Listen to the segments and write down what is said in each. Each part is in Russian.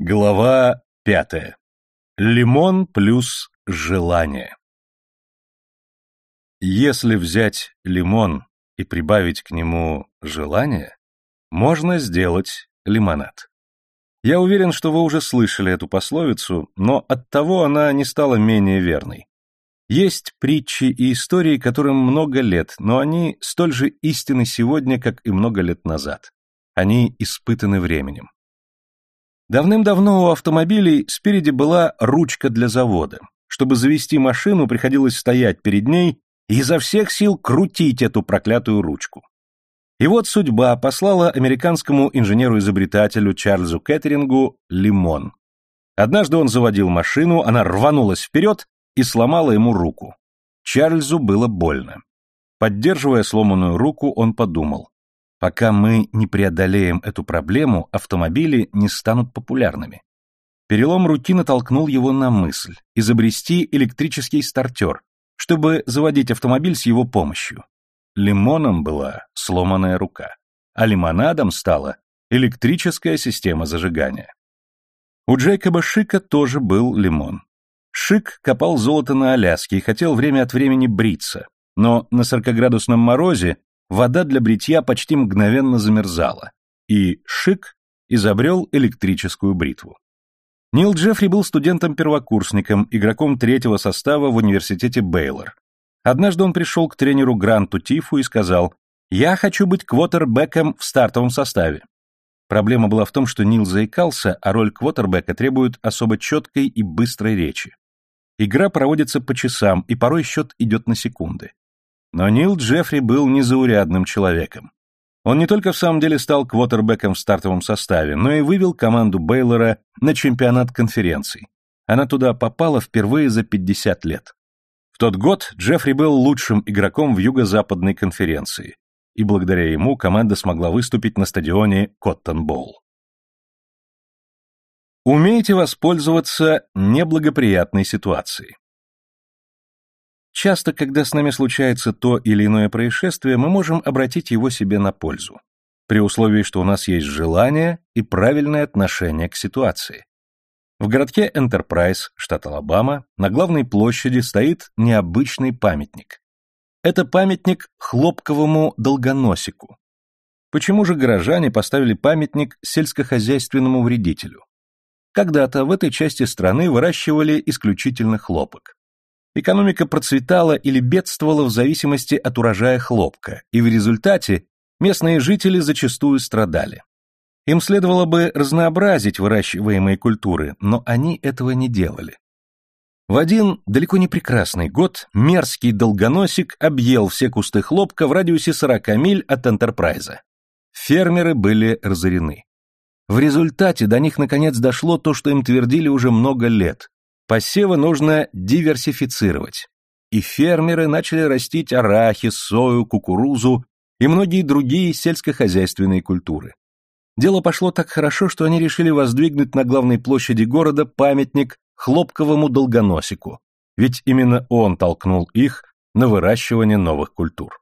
Глава пятая. Лимон плюс желание. Если взять лимон и прибавить к нему желание, можно сделать лимонад. Я уверен, что вы уже слышали эту пословицу, но оттого она не стала менее верной. Есть притчи и истории, которым много лет, но они столь же истинны сегодня, как и много лет назад. Они испытаны временем. Давным-давно у автомобилей спереди была ручка для завода. Чтобы завести машину, приходилось стоять перед ней и изо всех сил крутить эту проклятую ручку. И вот судьба послала американскому инженеру-изобретателю Чарльзу Кеттерингу лимон. Однажды он заводил машину, она рванулась вперед и сломала ему руку. Чарльзу было больно. Поддерживая сломанную руку, он подумал, Пока мы не преодолеем эту проблему, автомобили не станут популярными. Перелом руки натолкнул его на мысль изобрести электрический стартер, чтобы заводить автомобиль с его помощью. Лимоном была сломанная рука, а лимонадом стала электрическая система зажигания. У Джейкоба Шика тоже был лимон. Шик копал золото на Аляске и хотел время от времени бриться, но на 40-градусном морозе вода для бритья почти мгновенно замерзала, и Шик изобрел электрическую бритву. Нил Джеффри был студентом-первокурсником, игроком третьего состава в университете Бейлор. Однажды он пришел к тренеру Гранту Тифу и сказал «Я хочу быть квотербеком в стартовом составе». Проблема была в том, что Нил заикался, а роль квотербека требует особо четкой и быстрой речи. Игра проводится по часам, и порой счет идет на секунды. Но Нил Джеффри был незаурядным человеком. Он не только в самом деле стал квотербеком в стартовом составе, но и вывел команду Бейлора на чемпионат конференций. Она туда попала впервые за 50 лет. В тот год Джеффри был лучшим игроком в юго-западной конференции, и благодаря ему команда смогла выступить на стадионе Коттон-Болл. Умейте воспользоваться неблагоприятной ситуацией. Часто, когда с нами случается то или иное происшествие, мы можем обратить его себе на пользу, при условии, что у нас есть желание и правильное отношение к ситуации. В городке Энтерпрайз, штат Алабама, на главной площади стоит необычный памятник. Это памятник хлопковому долгоносику. Почему же горожане поставили памятник сельскохозяйственному вредителю? Когда-то в этой части страны выращивали исключительно хлопок. Экономика процветала или бедствовала в зависимости от урожая хлопка, и в результате местные жители зачастую страдали. Им следовало бы разнообразить выращиваемые культуры, но они этого не делали. В один далеко не прекрасный год мерзкий долгоносик объел все кусты хлопка в радиусе 40 миль от Энтерпрайза. Фермеры были разорены. В результате до них наконец дошло то, что им твердили уже много лет. Посевы нужно диверсифицировать. И фермеры начали растить арахис, сою, кукурузу и многие другие сельскохозяйственные культуры. Дело пошло так хорошо, что они решили воздвигнуть на главной площади города памятник хлопковому долгоносику, ведь именно он толкнул их на выращивание новых культур.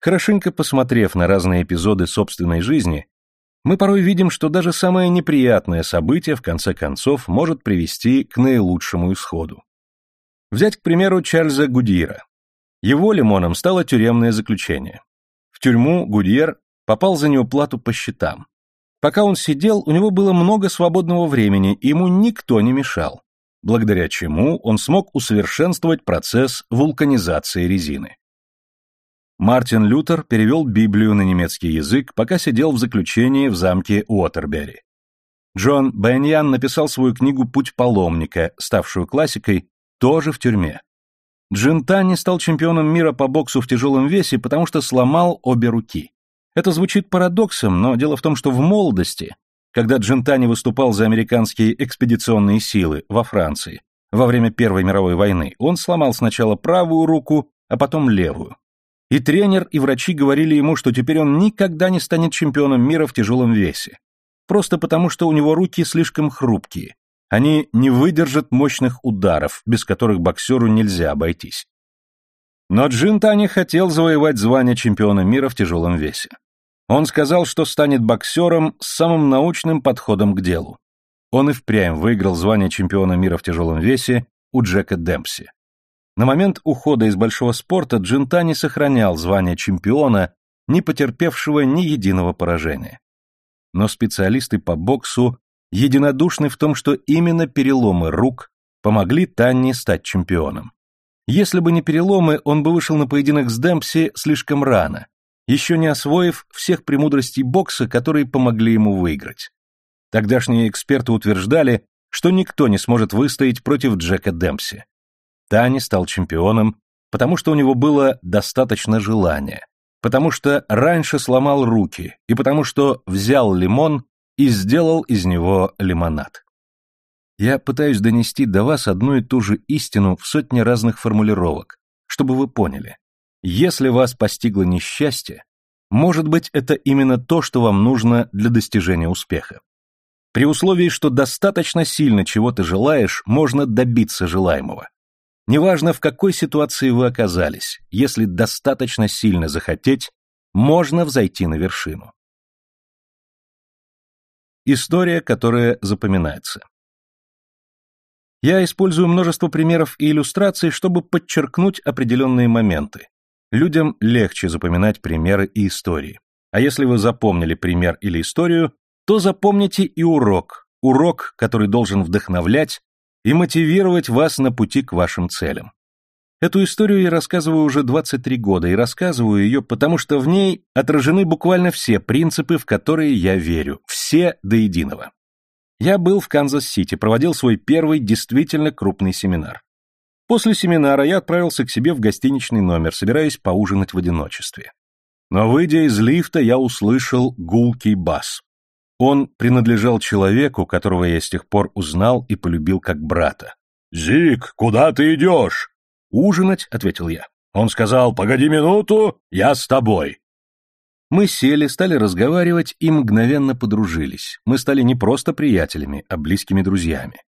Хорошенько посмотрев на разные эпизоды собственной жизни, мы порой видим, что даже самое неприятное событие в конце концов может привести к наилучшему исходу. Взять, к примеру, Чарльза Гудьера. Его лимоном стало тюремное заключение. В тюрьму Гудьер попал за неуплату по счетам. Пока он сидел, у него было много свободного времени, и ему никто не мешал, благодаря чему он смог усовершенствовать процесс вулканизации резины. Мартин Лютер перевел Библию на немецкий язык, пока сидел в заключении в замке Уотербери. Джон Беньян написал свою книгу «Путь паломника», ставшую классикой, тоже в тюрьме. Джин Танни стал чемпионом мира по боксу в тяжелом весе, потому что сломал обе руки. Это звучит парадоксом, но дело в том, что в молодости, когда Джинтани выступал за американские экспедиционные силы во Франции во время Первой мировой войны, он сломал сначала правую руку, а потом левую. И тренер, и врачи говорили ему, что теперь он никогда не станет чемпионом мира в тяжелом весе. Просто потому, что у него руки слишком хрупкие. Они не выдержат мощных ударов, без которых боксеру нельзя обойтись. Но Джин Тани хотел завоевать звание чемпиона мира в тяжелом весе. Он сказал, что станет боксером с самым научным подходом к делу. Он и впрямь выиграл звание чемпиона мира в тяжелом весе у Джека Демпси. На момент ухода из большого спорта Джинта не сохранял звание чемпиона, не потерпевшего ни единого поражения. Но специалисты по боксу единодушны в том, что именно переломы рук помогли Танни стать чемпионом. Если бы не переломы, он бы вышел на поединок с Демпси слишком рано, еще не освоив всех премудростей бокса, которые помогли ему выиграть. Тогдашние эксперты утверждали, что никто не сможет выстоять против Джека Демпси. Тани стал чемпионом, потому что у него было достаточно желания, потому что раньше сломал руки и потому что взял лимон и сделал из него лимонад. Я пытаюсь донести до вас одну и ту же истину в сотне разных формулировок, чтобы вы поняли. Если вас постигло несчастье, может быть, это именно то, что вам нужно для достижения успеха. При условии, что достаточно сильно чего ты желаешь, можно добиться желаемого. Неважно, в какой ситуации вы оказались, если достаточно сильно захотеть, можно взойти на вершину. История, которая запоминается. Я использую множество примеров и иллюстраций, чтобы подчеркнуть определенные моменты. Людям легче запоминать примеры и истории. А если вы запомнили пример или историю, то запомните и урок, урок, который должен вдохновлять и мотивировать вас на пути к вашим целям. Эту историю я рассказываю уже 23 года, и рассказываю ее, потому что в ней отражены буквально все принципы, в которые я верю, все до единого. Я был в Канзас-Сити, проводил свой первый действительно крупный семинар. После семинара я отправился к себе в гостиничный номер, собираясь поужинать в одиночестве. Но выйдя из лифта, я услышал гулкий бас. Он принадлежал человеку, которого я с тех пор узнал и полюбил как брата. «Зиг, куда ты идешь?» «Ужинать», — ответил я. Он сказал, «Погоди минуту, я с тобой». Мы сели, стали разговаривать и мгновенно подружились. Мы стали не просто приятелями, а близкими друзьями.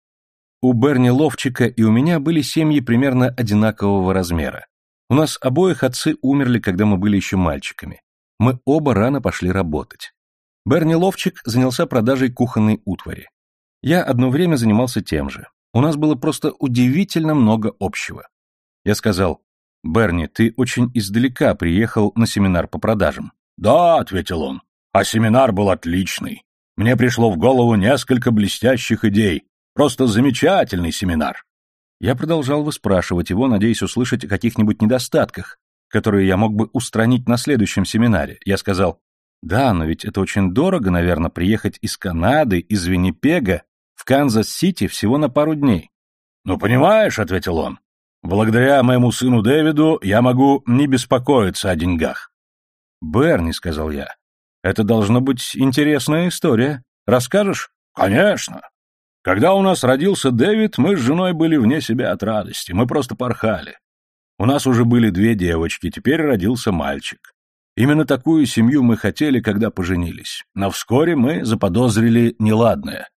У Берни Ловчика и у меня были семьи примерно одинакового размера. У нас обоих отцы умерли, когда мы были еще мальчиками. Мы оба рано пошли работать. Берни Ловчик занялся продажей кухонной утвари. Я одно время занимался тем же. У нас было просто удивительно много общего. Я сказал, «Берни, ты очень издалека приехал на семинар по продажам». «Да», — ответил он, — «а семинар был отличный. Мне пришло в голову несколько блестящих идей. Просто замечательный семинар». Я продолжал выспрашивать его, надеясь услышать о каких-нибудь недостатках, которые я мог бы устранить на следующем семинаре. Я сказал, да, но ведь это очень дорого, наверное, приехать из Канады, из Виннипега, в Канзас-Сити всего на пару дней. Ну, понимаешь, ответил он, благодаря моему сыну Дэвиду я могу не беспокоиться о деньгах. Берни, сказал я, это должно быть интересная история. Расскажешь? Конечно. Когда у нас родился Дэвид, мы с женой были вне себя от радости, мы просто порхали. У нас уже были две девочки, теперь родился мальчик. Именно такую семью мы хотели, когда поженились. Но вскоре мы заподозрили неладное.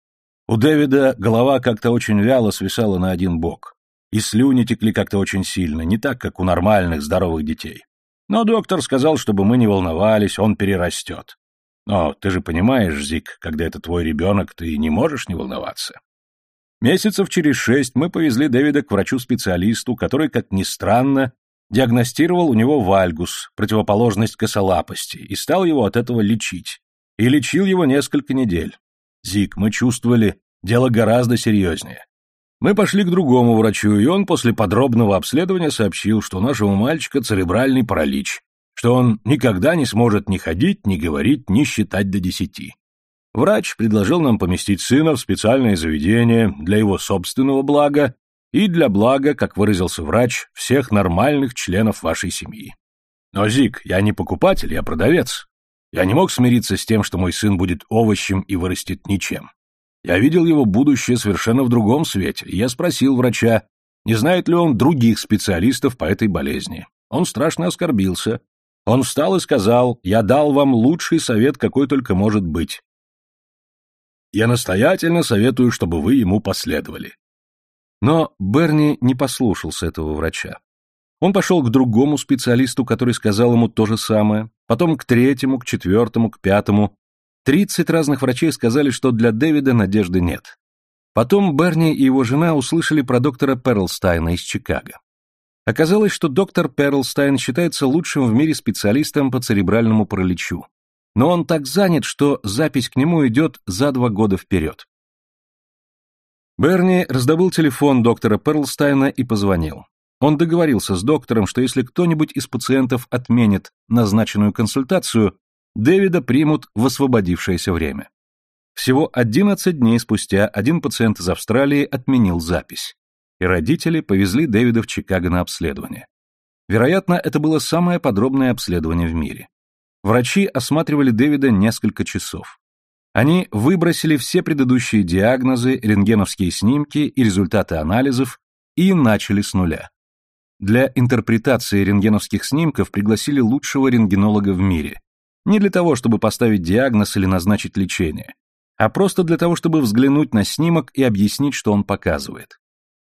У Дэвида голова как-то очень вяло свисала на один бок. И слюни текли как-то очень сильно, не так, как у нормальных, здоровых детей. Но доктор сказал, чтобы мы не волновались, он перерастет. Но ты же понимаешь, Зик, когда это твой ребенок, ты не можешь не волноваться. Месяцев через шесть мы повезли Дэвида к врачу-специалисту, который, как ни странно, диагностировал у него вальгус, противоположность косолапости, и стал его от этого лечить. И лечил его несколько недель. Зик, мы чувствовали, дело гораздо серьезнее. Мы пошли к другому врачу, и он после подробного обследования сообщил, что у нашего мальчика церебральный паралич, что он никогда не сможет ни ходить, ни говорить, ни считать до десяти. Врач предложил нам поместить сына в специальное заведение для его собственного блага и для блага, как выразился врач, всех нормальных членов вашей семьи. Но, Зик, я не покупатель, я продавец. Я не мог смириться с тем, что мой сын будет овощем и вырастет ничем. Я видел его будущее совершенно в другом свете, и я спросил врача, не знает ли он других специалистов по этой болезни. Он страшно оскорбился. Он встал и сказал, я дал вам лучший совет, какой только может быть. Я настоятельно советую, чтобы вы ему последовали. Но Берни не послушался этого врача. Он пошел к другому специалисту, который сказал ему то же самое, потом к третьему, к четвертому, к пятому. Тридцать разных врачей сказали, что для Дэвида надежды нет. Потом Берни и его жена услышали про доктора Перлстайна из Чикаго. Оказалось, что доктор Перлстайн считается лучшим в мире специалистом по церебральному параличу. Но он так занят, что запись к нему идет за два года вперед. Берни раздобыл телефон доктора Перлстайна и позвонил. Он договорился с доктором, что если кто-нибудь из пациентов отменит назначенную консультацию, Дэвида примут в освободившееся время. Всего 11 дней спустя один пациент из Австралии отменил запись, и родители повезли Дэвида в Чикаго на обследование. Вероятно, это было самое подробное обследование в мире. Врачи осматривали Дэвида несколько часов. Они выбросили все предыдущие диагнозы, рентгеновские снимки и результаты анализов и начали с нуля. Для интерпретации рентгеновских снимков пригласили лучшего рентгенолога в мире. Не для того, чтобы поставить диагноз или назначить лечение, а просто для того, чтобы взглянуть на снимок и объяснить, что он показывает.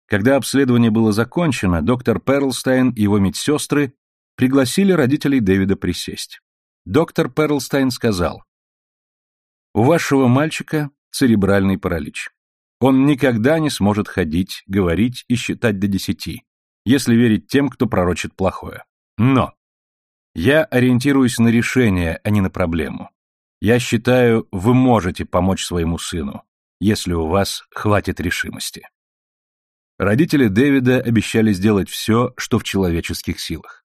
Когда обследование было закончено, доктор Перлстайн и его медсестры пригласили родителей Дэвида присесть. Доктор Перлстайн сказал, «У вашего мальчика церебральный паралич. Он никогда не сможет ходить, говорить и считать до десяти если верить тем, кто пророчит плохое. Но я ориентируюсь на решение, а не на проблему. Я считаю, вы можете помочь своему сыну, если у вас хватит решимости. Родители Дэвида обещали сделать все, что в человеческих силах.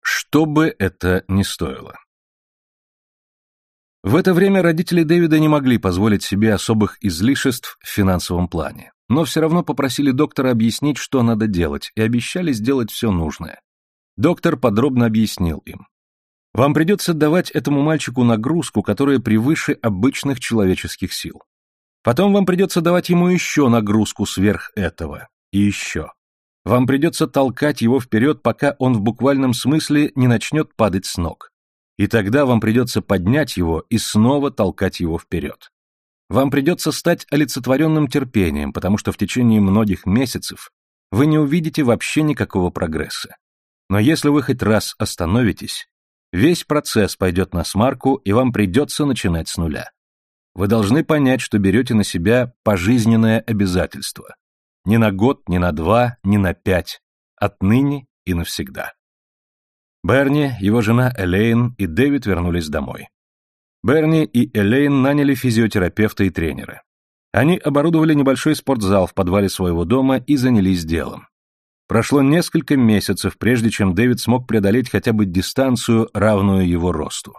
Что бы это ни стоило. В это время родители Дэвида не могли позволить себе особых излишеств в финансовом плане но все равно попросили доктора объяснить, что надо делать, и обещали сделать все нужное. Доктор подробно объяснил им. Вам придется давать этому мальчику нагрузку, которая превыше обычных человеческих сил. Потом вам придется давать ему еще нагрузку сверх этого. И еще. Вам придется толкать его вперед, пока он в буквальном смысле не начнет падать с ног. И тогда вам придется поднять его и снова толкать его вперед. Вам придется стать олицетворенным терпением, потому что в течение многих месяцев вы не увидите вообще никакого прогресса. Но если вы хоть раз остановитесь, весь процесс пойдет на смарку, и вам придется начинать с нуля. Вы должны понять, что берете на себя пожизненное обязательство. Не на год, не на два, не на пять. Отныне и навсегда. Берни, его жена Элейн и Дэвид вернулись домой. Берни и Элейн наняли физиотерапевта и тренера. Они оборудовали небольшой спортзал в подвале своего дома и занялись делом. Прошло несколько месяцев, прежде чем Дэвид смог преодолеть хотя бы дистанцию, равную его росту.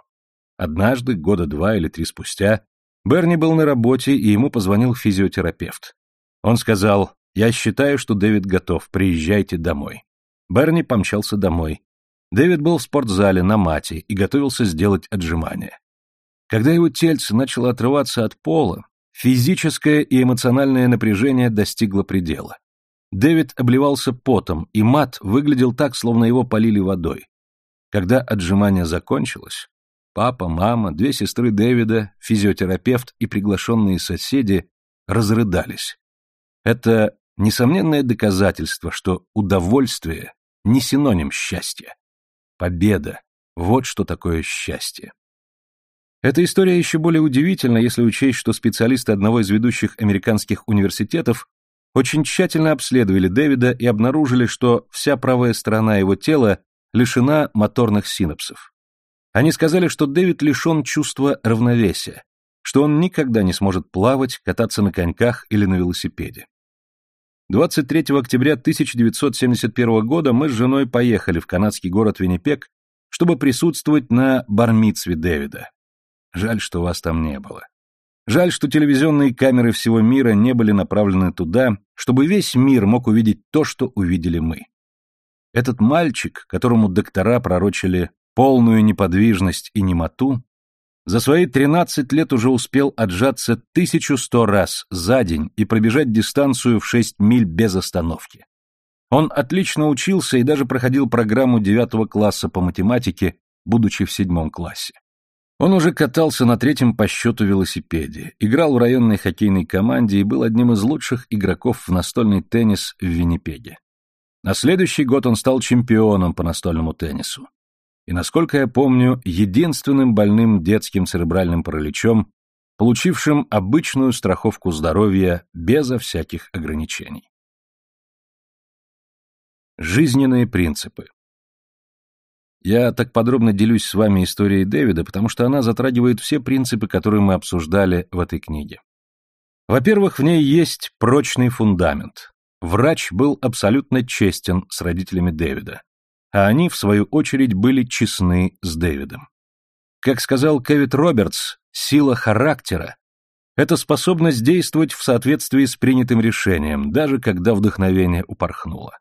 Однажды, года два или три спустя, Берни был на работе, и ему позвонил физиотерапевт. Он сказал, «Я считаю, что Дэвид готов, приезжайте домой». Берни помчался домой. Дэвид был в спортзале на мате и готовился сделать отжимания. Когда его тельце начало отрываться от пола, физическое и эмоциональное напряжение достигло предела. Дэвид обливался потом, и мат выглядел так, словно его полили водой. Когда отжимание закончилось, папа, мама, две сестры Дэвида, физиотерапевт и приглашенные соседи разрыдались. Это несомненное доказательство, что удовольствие не синоним счастья. Победа — вот что такое счастье. Эта история еще более удивительна, если учесть, что специалисты одного из ведущих американских университетов очень тщательно обследовали Дэвида и обнаружили, что вся правая сторона его тела лишена моторных синапсов. Они сказали, что Дэвид лишен чувства равновесия, что он никогда не сможет плавать, кататься на коньках или на велосипеде. 23 октября 1971 года мы с женой поехали в канадский город Виннипек, чтобы присутствовать на бармитсве Дэвида. Жаль, что вас там не было. Жаль, что телевизионные камеры всего мира не были направлены туда, чтобы весь мир мог увидеть то, что увидели мы. Этот мальчик, которому доктора пророчили полную неподвижность и немоту, за свои 13 лет уже успел отжаться 1100 раз за день и пробежать дистанцию в 6 миль без остановки. Он отлично учился и даже проходил программу 9 класса по математике, будучи в седьмом классе. Он уже катался на третьем по счету велосипеде, играл в районной хоккейной команде и был одним из лучших игроков в настольный теннис в Виннипеге. На следующий год он стал чемпионом по настольному теннису. И, насколько я помню, единственным больным детским церебральным параличом, получившим обычную страховку здоровья безо всяких ограничений. Жизненные принципы Я так подробно делюсь с вами историей Дэвида, потому что она затрагивает все принципы, которые мы обсуждали в этой книге. Во-первых, в ней есть прочный фундамент. Врач был абсолютно честен с родителями Дэвида, а они, в свою очередь, были честны с Дэвидом. Как сказал Кевит Робертс, сила характера – это способность действовать в соответствии с принятым решением, даже когда вдохновение упорхнуло.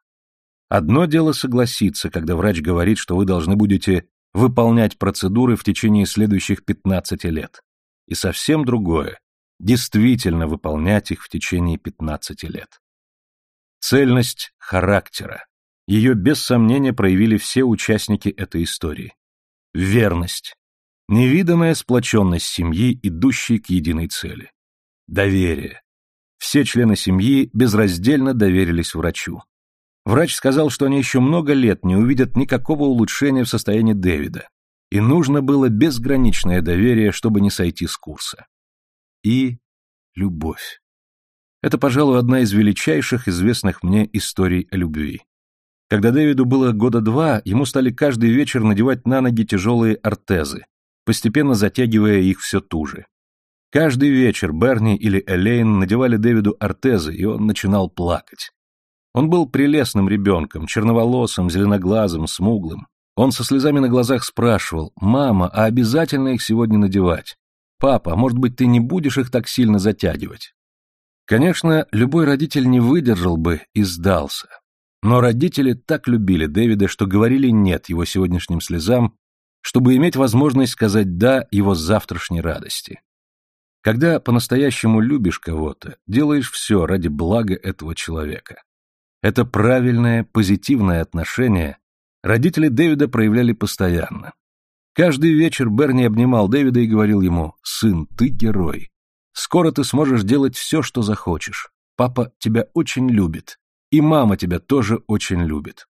Одно дело согласиться, когда врач говорит, что вы должны будете выполнять процедуры в течение следующих 15 лет. И совсем другое – действительно выполнять их в течение 15 лет. Цельность характера. Ее без сомнения проявили все участники этой истории. Верность. Невиданная сплоченность семьи, идущей к единой цели. Доверие. Все члены семьи безраздельно доверились врачу. Врач сказал, что они еще много лет не увидят никакого улучшения в состоянии Дэвида, и нужно было безграничное доверие, чтобы не сойти с курса. И любовь. Это, пожалуй, одна из величайших известных мне историй о любви. Когда Дэвиду было года два, ему стали каждый вечер надевать на ноги тяжелые ортезы, постепенно затягивая их все туже. Каждый вечер Берни или Элейн надевали Дэвиду ортезы, и он начинал плакать. Он был прелестным ребенком, черноволосым, зеленоглазым, смуглым. Он со слезами на глазах спрашивал, «Мама, а обязательно их сегодня надевать? Папа, а может быть, ты не будешь их так сильно затягивать?» Конечно, любой родитель не выдержал бы и сдался. Но родители так любили Дэвида, что говорили «нет» его сегодняшним слезам, чтобы иметь возможность сказать «да» его завтрашней радости. Когда по-настоящему любишь кого-то, делаешь все ради блага этого человека. Это правильное, позитивное отношение родители Дэвида проявляли постоянно. Каждый вечер Берни обнимал Дэвида и говорил ему «Сын, ты герой. Скоро ты сможешь делать все, что захочешь. Папа тебя очень любит. И мама тебя тоже очень любит.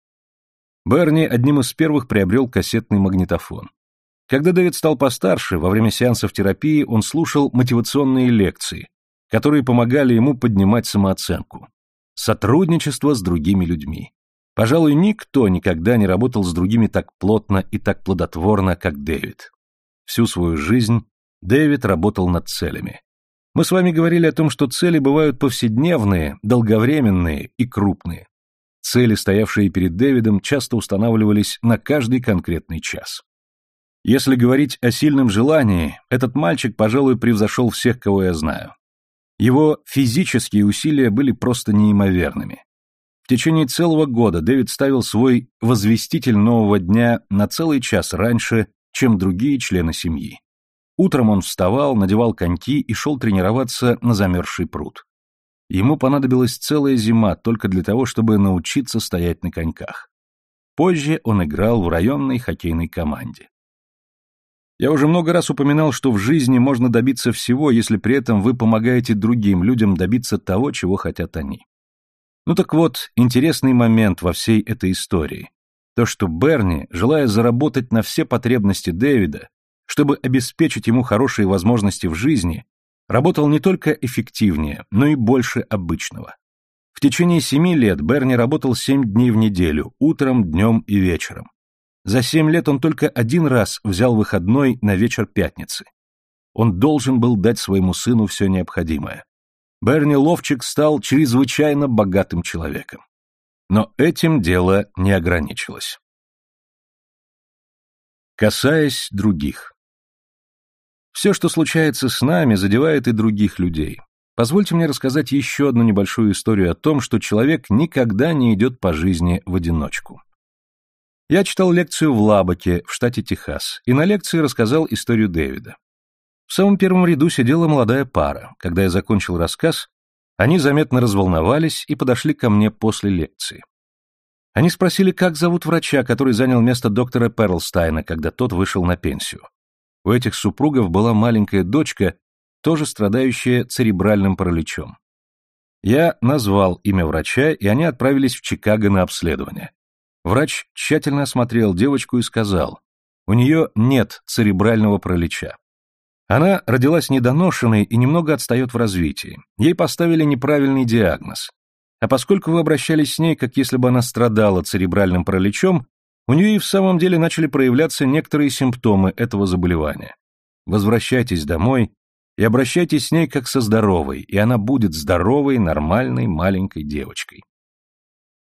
Берни одним из первых приобрел кассетный магнитофон. Когда Дэвид стал постарше, во время сеансов терапии он слушал мотивационные лекции, которые помогали ему поднимать самооценку. Сотрудничество с другими людьми. Пожалуй, никто никогда не работал с другими так плотно и так плодотворно, как Дэвид. Всю свою жизнь Дэвид работал над целями. Мы с вами говорили о том, что цели бывают повседневные, долговременные и крупные. Цели, стоявшие перед Дэвидом, часто устанавливались на каждый конкретный час. Если говорить о сильном желании, этот мальчик, пожалуй, превзошел всех, кого я знаю. Его физические усилия были просто неимоверными. В течение целого года Дэвид ставил свой возвеститель нового дня на целый час раньше, чем другие члены семьи. Утром он вставал, надевал коньки и шел тренироваться на замерзший пруд. Ему понадобилась целая зима только для того, чтобы научиться стоять на коньках. Позже он играл в районной хоккейной команде. Я уже много раз упоминал, что в жизни можно добиться всего, если при этом вы помогаете другим людям добиться того, чего хотят они. Ну так вот, интересный момент во всей этой истории. То, что Берни, желая заработать на все потребности Дэвида, чтобы обеспечить ему хорошие возможности в жизни, работал не только эффективнее, но и больше обычного. В течение семи лет Берни работал семь дней в неделю, утром, днем и вечером. За семь лет он только один раз взял выходной на вечер пятницы. Он должен был дать своему сыну все необходимое. Берни Ловчик стал чрезвычайно богатым человеком. Но этим дело не ограничилось. Касаясь других. Все, что случается с нами, задевает и других людей. Позвольте мне рассказать еще одну небольшую историю о том, что человек никогда не идет по жизни в одиночку. Я читал лекцию в Лабаке, в штате Техас, и на лекции рассказал историю Дэвида. В самом первом ряду сидела молодая пара. Когда я закончил рассказ, они заметно разволновались и подошли ко мне после лекции. Они спросили, как зовут врача, который занял место доктора Перлстайна, когда тот вышел на пенсию. У этих супругов была маленькая дочка, тоже страдающая церебральным параличом. Я назвал имя врача, и они отправились в Чикаго на обследование. Врач тщательно осмотрел девочку и сказал, у нее нет церебрального паралича. Она родилась недоношенной и немного отстает в развитии. Ей поставили неправильный диагноз. А поскольку вы обращались с ней, как если бы она страдала церебральным параличом, у нее и в самом деле начали проявляться некоторые симптомы этого заболевания. Возвращайтесь домой и обращайтесь с ней как со здоровой, и она будет здоровой, нормальной маленькой девочкой.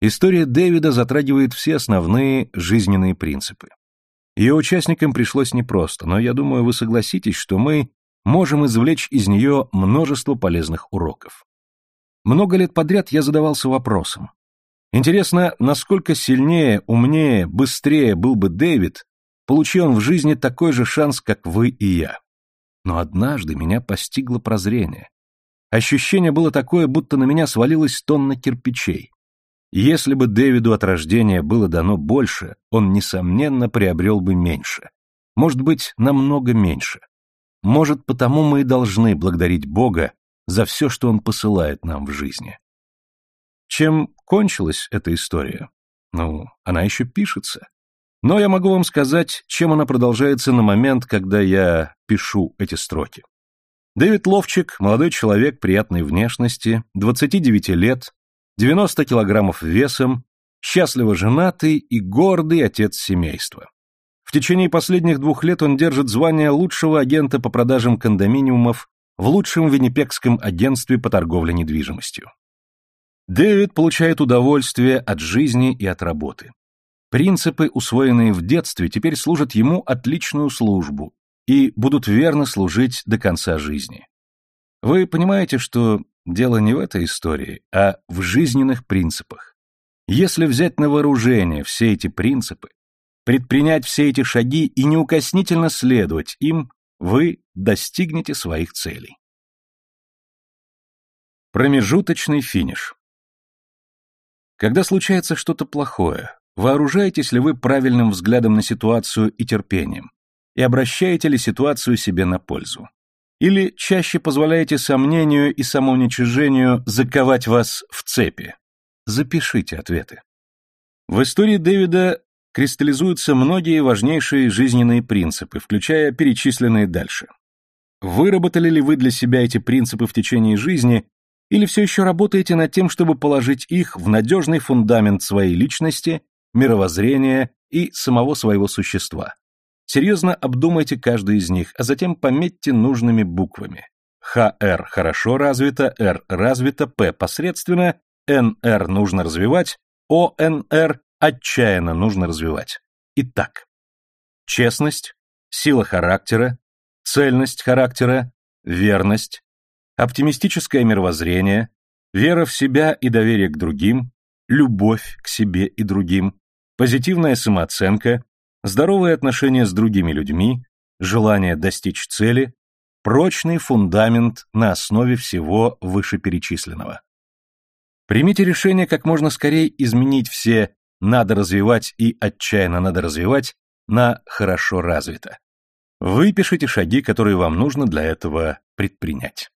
История Дэвида затрагивает все основные жизненные принципы. Ее участникам пришлось непросто, но я думаю, вы согласитесь, что мы можем извлечь из нее множество полезных уроков. Много лет подряд я задавался вопросом. Интересно, насколько сильнее, умнее, быстрее был бы Дэвид, получи он в жизни такой же шанс, как вы и я. Но однажды меня постигло прозрение. Ощущение было такое, будто на меня свалилась тонна кирпичей. Если бы Дэвиду от рождения было дано больше, он, несомненно, приобрел бы меньше. Может быть, намного меньше. Может, потому мы и должны благодарить Бога за все, что Он посылает нам в жизни. Чем кончилась эта история? Ну, она еще пишется. Но я могу вам сказать, чем она продолжается на момент, когда я пишу эти строки. Дэвид Ловчик, молодой человек приятной внешности, 29 лет, 90 килограммов весом, счастливо женатый и гордый отец семейства. В течение последних двух лет он держит звание лучшего агента по продажам кондоминиумов в лучшем виннипекском агентстве по торговле недвижимостью. Дэвид получает удовольствие от жизни и от работы. Принципы, усвоенные в детстве, теперь служат ему отличную службу и будут верно служить до конца жизни. Вы понимаете, что Дело не в этой истории, а в жизненных принципах. Если взять на вооружение все эти принципы, предпринять все эти шаги и неукоснительно следовать им, вы достигнете своих целей. Промежуточный финиш. Когда случается что-то плохое, вооружаетесь ли вы правильным взглядом на ситуацию и терпением, и обращаете ли ситуацию себе на пользу? Или чаще позволяете сомнению и самоуничижению заковать вас в цепи? Запишите ответы. В истории Дэвида кристаллизуются многие важнейшие жизненные принципы, включая перечисленные дальше. Выработали ли вы для себя эти принципы в течение жизни, или все еще работаете над тем, чтобы положить их в надежный фундамент своей личности, мировоззрения и самого своего существа? Серьезно обдумайте каждый из них, а затем пометьте нужными буквами. ХР хорошо развито, Р развито, П посредственно, НР нужно развивать, ОНР отчаянно нужно развивать. Итак, честность, сила характера, цельность характера, верность, оптимистическое мировоззрение, вера в себя и доверие к другим, любовь к себе и другим, позитивная самооценка, здоровые отношения с другими людьми, желание достичь цели, прочный фундамент на основе всего вышеперечисленного. Примите решение как можно скорее изменить все «надо развивать» и «отчаянно надо развивать» на «хорошо развито». Выпишите шаги, которые вам нужно для этого предпринять.